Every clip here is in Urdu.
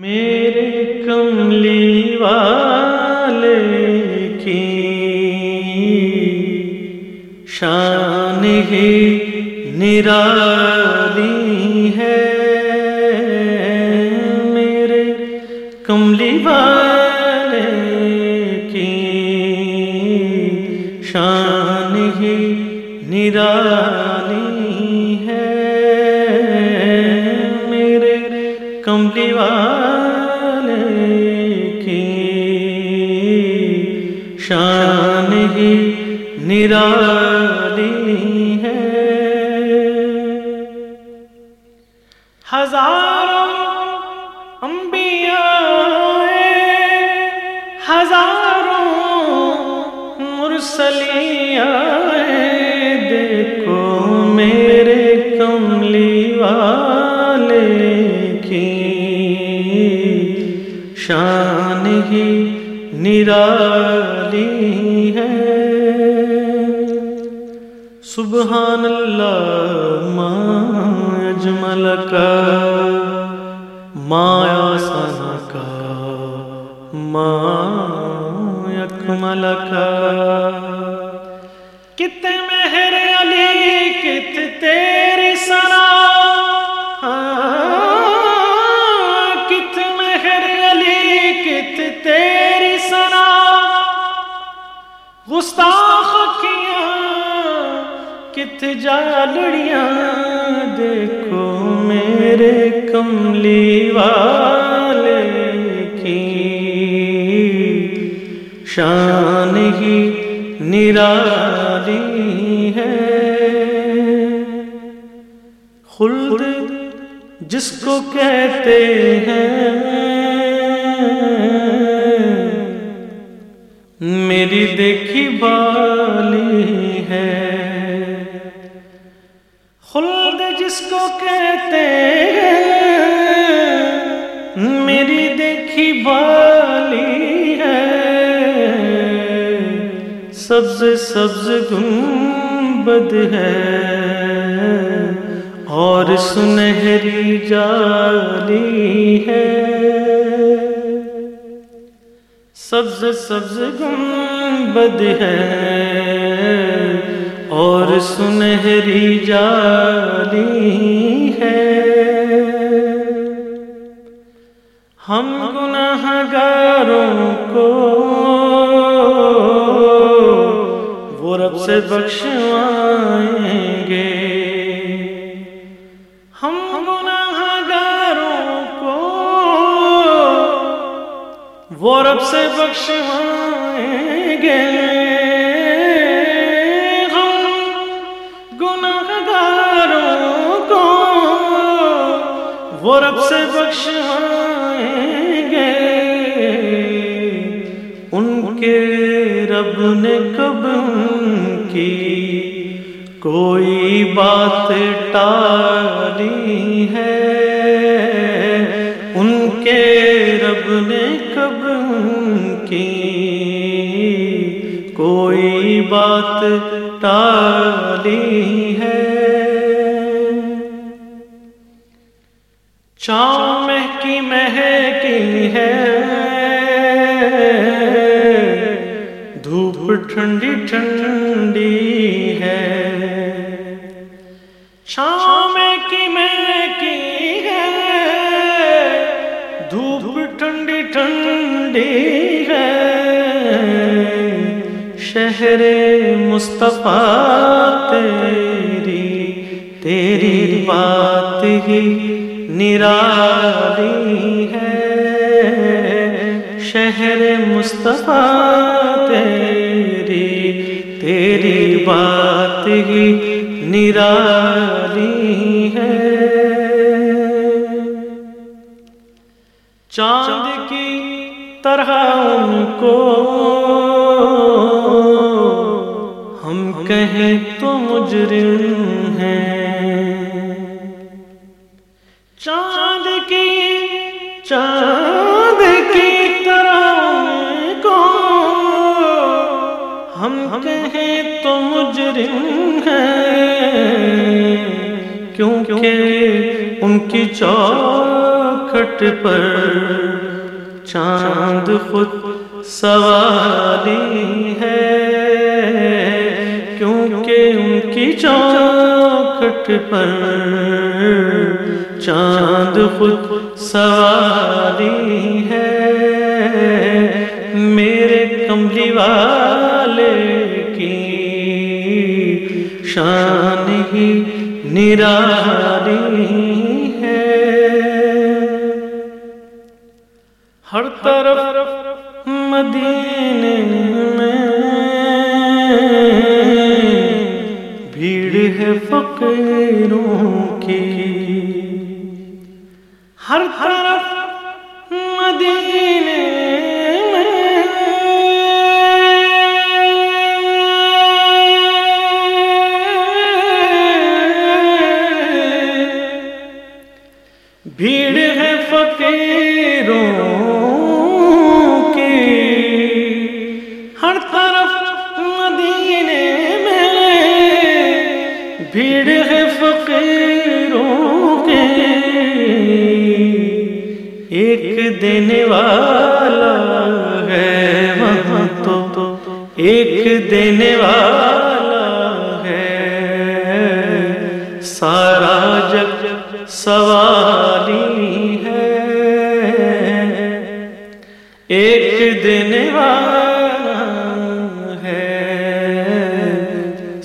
میرے کملی والے کی شان ہی نرالی ہے۔ میرے کملی والے کی شان ہی نرالی ہے۔ میرے کملی والے ہی نرالی ہے۔ ہزاروں انبیاء ہزاروں مرسلیاں دیکھو میرے کملی والے شان ہی نرالی سبحان اللہ ما اجمل کا مایا سنا کا ما اکمل کا۔ کتنے مہر علی کت تیری سنا گستاخ کیا کت جالڑیاں دیکھو میرے کملی والے کی شان ہی نرالی ہے۔ خلد جس کو کہتے ہیں، میری دیکھی بالی خلد کو کہتے ہیں، میری دیکھی بالی ہے۔ سبز سبز گنبد ہے۔ اور سنہری جالی ہے۔ سبز سبز گنبد ہے۔ اور سنہری جالی ہے۔ ہم گناہ گاروں کو وہ رب سے بخشوائیں گے۔ وہ رب سے بخشوائیں گے۔ وہ رب سے بخشوائیں گے۔ ان کے رب نے کب ان کی کوئی بات ٹالی ہے؟ ان کے رب نے کب کی کوئی بات ٹالی ہے؟ چاؤ میں کی مہکی ہے۔ دھوپ ٹھنڈی ٹھنڈی ہے۔ شام کی میں کی ٹھنڈی ٹھنڈی ہے۔ شہر مصطفیٰ تیری تیری بات ہی نرالی ہے۔ شہر مصطفیٰ تیری تیری بات ہی نرالی ہے۔ چاند کی طرح ان کو ہم کہیں تو مجرم مجرم ہیں کیونکہ ان کی چوکھٹ پر چاند خود سواری ہے۔ کیونکہ ان کی چوکھٹ پر چاند خود سواری ہے۔ میرے کملی والے شان ہی نراری ہے۔ ہر طرف مدینے میں بھیڑ ہے فقیروں کی۔ ہر طرف مدینے بھیڑ ہے فقیروں کی۔ ہر طرف مدینے میں بھیڑ ہے فقیروں کے ایک دینے والا ہے وہاں تو، ایک دینے والا ہے۔ سارا جگ سوالی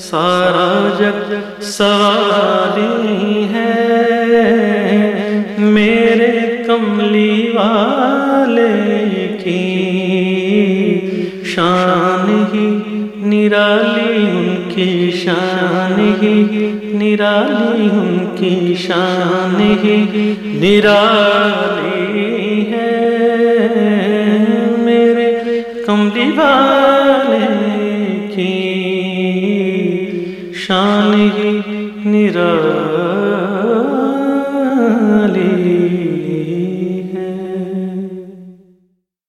سارا جگ سوالی ہے۔ میرے کملی والے کی شان ہی نرالی ان کی شان ہی نرالی ان کی شان ہی نرالی ہے۔ میرے کملی والے کی شان ہی نرالی۔